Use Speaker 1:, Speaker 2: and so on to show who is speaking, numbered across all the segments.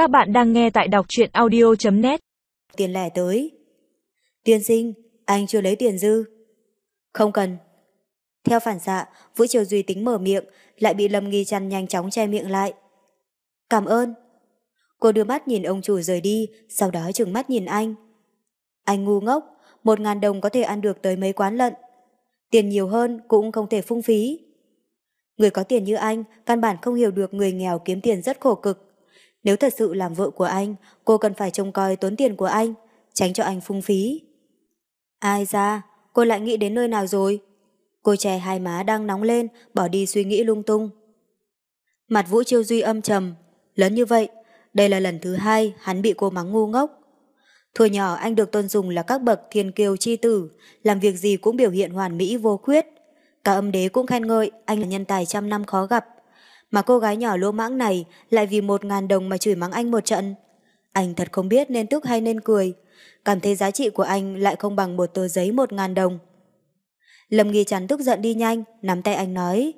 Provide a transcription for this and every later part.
Speaker 1: Các bạn đang nghe tại đọc truyện audio.net
Speaker 2: Tiền lẻ tới. Tiên sinh, anh chưa lấy tiền dư. Không cần. Theo phản xạ, Vũ Triều Duy tính mở miệng, lại bị Lâm Nghi Trăn nhanh chóng che miệng lại. Cảm ơn. Cô đưa mắt nhìn ông chủ rời đi, sau đó trừng mắt nhìn anh. Anh ngu ngốc, một ngàn đồng có thể ăn được tới mấy quán lận. Tiền nhiều hơn cũng không thể phung phí. Người có tiền như anh, căn bản không hiểu được người nghèo kiếm tiền rất khổ cực. Nếu thật sự làm vợ của anh, cô cần phải trông coi tốn tiền của anh, tránh cho anh phung phí. Ai ra, cô lại nghĩ đến nơi nào rồi? Cô che hai má đang nóng lên, bỏ đi suy nghĩ lung tung. Mặt Vũ Chiêu Duy âm trầm, lớn như vậy, đây là lần thứ hai hắn bị cô mắng ngu ngốc. Tuổi nhỏ anh được tôn dùng là các bậc thiên kiều chi tử, làm việc gì cũng biểu hiện hoàn mỹ vô khuyết. Cả âm đế cũng khen ngợi anh là nhân tài trăm năm khó gặp. Mà cô gái nhỏ lỗ mãng này lại vì một ngàn đồng mà chửi mắng anh một trận. Anh thật không biết nên tức hay nên cười. Cảm thấy giá trị của anh lại không bằng một tờ giấy một ngàn đồng. Lâm Nghi Chắn tức giận đi nhanh, nắm tay anh nói.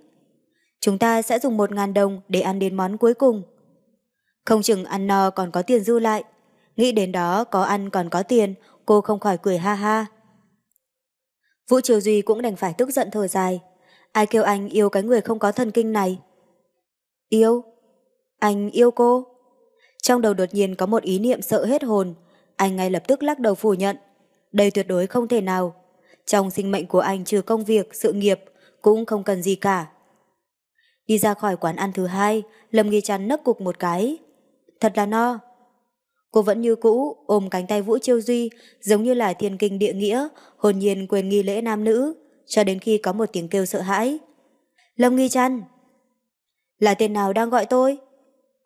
Speaker 2: Chúng ta sẽ dùng một ngàn đồng để ăn đến món cuối cùng. Không chừng ăn no còn có tiền dư lại. Nghĩ đến đó có ăn còn có tiền, cô không khỏi cười ha ha. Vũ Triều Duy cũng đành phải tức giận thở dài. Ai kêu anh yêu cái người không có thần kinh này? Yêu? Anh yêu cô? Trong đầu đột nhiên có một ý niệm sợ hết hồn. Anh ngay lập tức lắc đầu phủ nhận. Đây tuyệt đối không thể nào. Trong sinh mệnh của anh trừ công việc, sự nghiệp, cũng không cần gì cả. Đi ra khỏi quán ăn thứ hai, Lâm Nghi Trăn nấc cục một cái. Thật là no. Cô vẫn như cũ, ôm cánh tay Vũ Chiêu Duy, giống như là thiên kinh địa nghĩa, hồn nhiên quên nghi lễ nam nữ, cho đến khi có một tiếng kêu sợ hãi. Lâm Nghi Trăn! Là tên nào đang gọi tôi?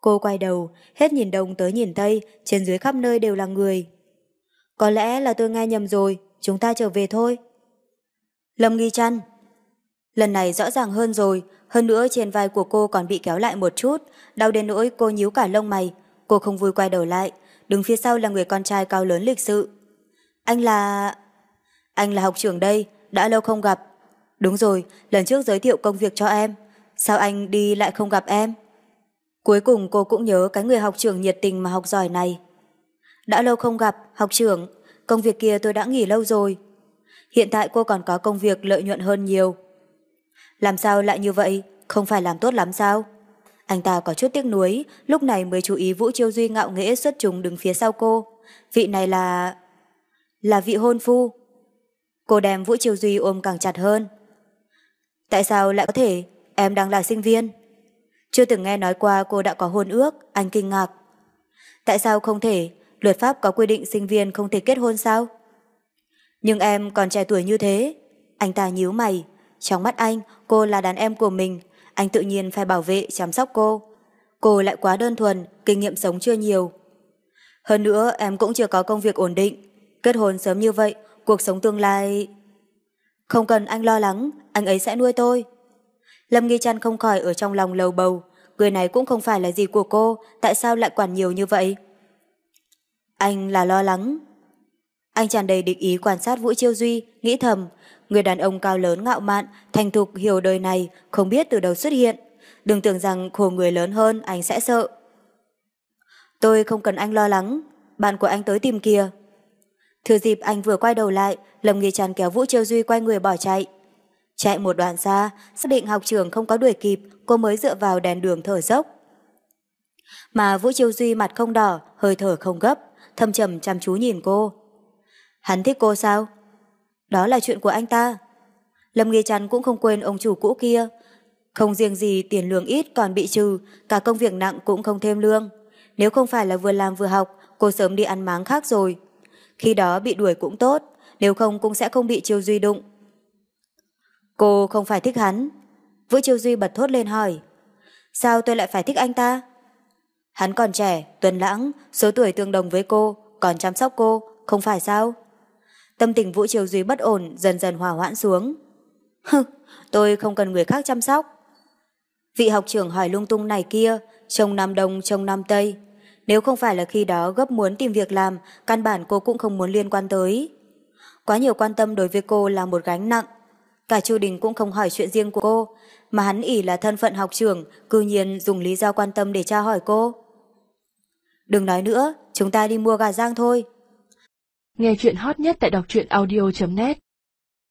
Speaker 2: Cô quay đầu, hết nhìn đông tới nhìn tây, trên dưới khắp nơi đều là người. Có lẽ là tôi nghe nhầm rồi, chúng ta trở về thôi. Lâm Nghi chăn. Lần này rõ ràng hơn rồi, hơn nữa trên vai của cô còn bị kéo lại một chút, đau đến nỗi cô nhíu cả lông mày. Cô không vui quay đầu lại, đứng phía sau là người con trai cao lớn lịch sự. Anh là... Anh là học trưởng đây, đã lâu không gặp. Đúng rồi, lần trước giới thiệu công việc cho em. Sao anh đi lại không gặp em? Cuối cùng cô cũng nhớ cái người học trưởng nhiệt tình mà học giỏi này. Đã lâu không gặp, học trưởng, công việc kia tôi đã nghỉ lâu rồi. Hiện tại cô còn có công việc lợi nhuận hơn nhiều. Làm sao lại như vậy, không phải làm tốt lắm sao? Anh ta có chút tiếc nuối, lúc này mới chú ý Vũ Chiêu Duy ngạo nghễ xuất chúng đứng phía sau cô. Vị này là... là vị hôn phu. Cô đem Vũ Chiêu Duy ôm càng chặt hơn. Tại sao lại có thể? Em đang là sinh viên. Chưa từng nghe nói qua cô đã có hôn ước, anh kinh ngạc. Tại sao không thể? Luật pháp có quy định sinh viên không thể kết hôn sao? Nhưng em còn trẻ tuổi như thế. Anh ta nhíu mày. Trong mắt anh, cô là đàn em của mình, anh tự nhiên phải bảo vệ, chăm sóc cô. Cô lại quá đơn thuần, kinh nghiệm sống chưa nhiều. Hơn nữa, em cũng chưa có công việc ổn định. Kết hôn sớm như vậy, cuộc sống tương lai... Không cần anh lo lắng, anh ấy sẽ nuôi tôi. Lâm Nghi Trăn không khỏi ở trong lòng lầu bầu. Người này cũng không phải là gì của cô, tại sao lại quản nhiều như vậy? Anh là lo lắng. Anh tràn đầy địch ý quan sát Vũ Chiêu Duy, nghĩ thầm, người đàn ông cao lớn ngạo mạn, thành thục hiểu đời này, không biết từ đâu xuất hiện. Đừng tưởng rằng khổ người lớn hơn anh sẽ sợ. Tôi không cần anh lo lắng, bạn của anh tới tìm kìa. Thừa dịp anh vừa quay đầu lại, Lâm Nghi Tràn kéo Vũ Chiêu Duy quay người bỏ chạy. Chạy một đoạn xa, xác định học trường không có đuổi kịp, cô mới dựa vào đèn đường thở dốc. Mà Vũ Chiêu Duy mặt không đỏ, hơi thở không gấp, thâm trầm chăm chú nhìn cô. Hắn thích cô sao? Đó là chuyện của anh ta. Lâm Nghi Trăn cũng không quên ông chủ cũ kia. Không riêng gì tiền lương ít còn bị trừ, cả công việc nặng cũng không thêm lương. Nếu không phải là vừa làm vừa học, cô sớm đi ăn máng khác rồi. Khi đó bị đuổi cũng tốt, nếu không cũng sẽ không bị Chiêu Duy đụng. Cô không phải thích hắn. Vũ Chiêu Duy bật thốt lên hỏi. Sao tôi lại phải thích anh ta? Hắn còn trẻ, tuần lãng, số tuổi tương đồng với cô, còn chăm sóc cô, không phải sao? Tâm tình Vũ Chiêu Duy bất ổn dần dần hòa hoãn xuống. Hừ, tôi không cần người khác chăm sóc. Vị học trưởng hỏi lung tung này kia, trông Nam Đông, trông Nam Tây. Nếu không phải là khi đó gấp muốn tìm việc làm, căn bản cô cũng không muốn liên quan tới. Quá nhiều quan tâm đối với cô là một gánh nặng. Cả Chu Đình cũng không hỏi chuyện riêng của cô, mà hắn ỉ là thân phận học trưởng, cư nhiên dùng lý do quan tâm để tra hỏi cô. Đừng nói nữa, chúng ta đi mua gà rang thôi.
Speaker 1: Nghe chuyện hot nhất tại đọc truyện audio.net